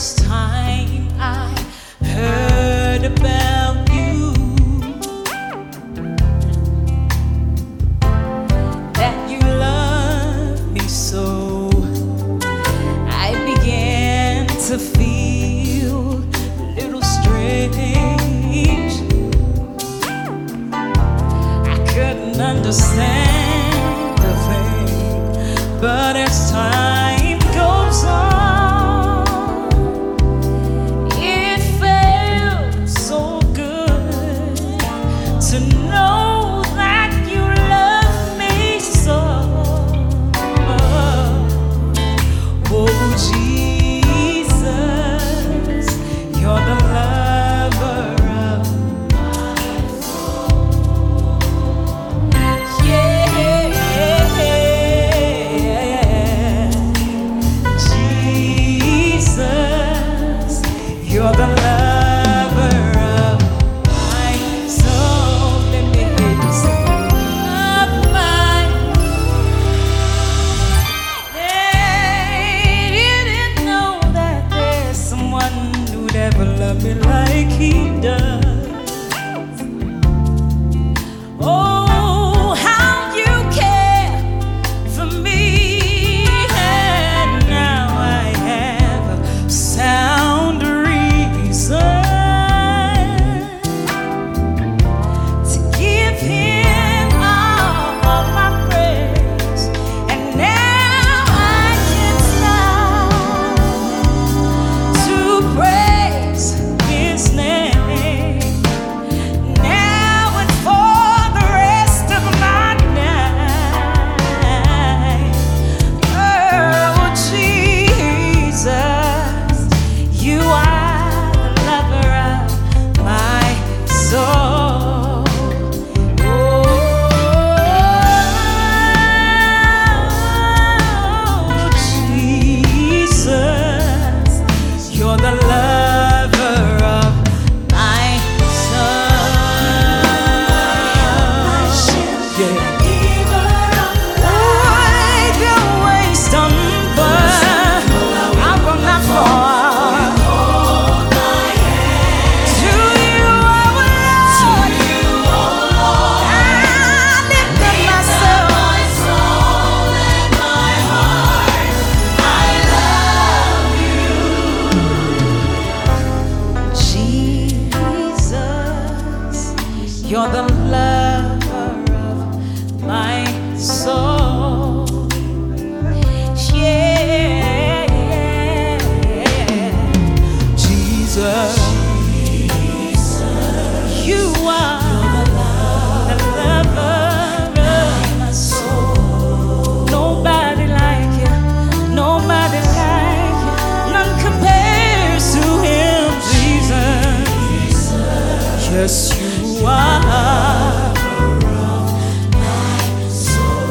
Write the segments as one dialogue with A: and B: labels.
A: first time I heard about you, that you love me so, I began to feel a little strange. I couldn't understand the thing, but as time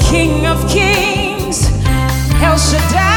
A: King of kings, El Shaddai.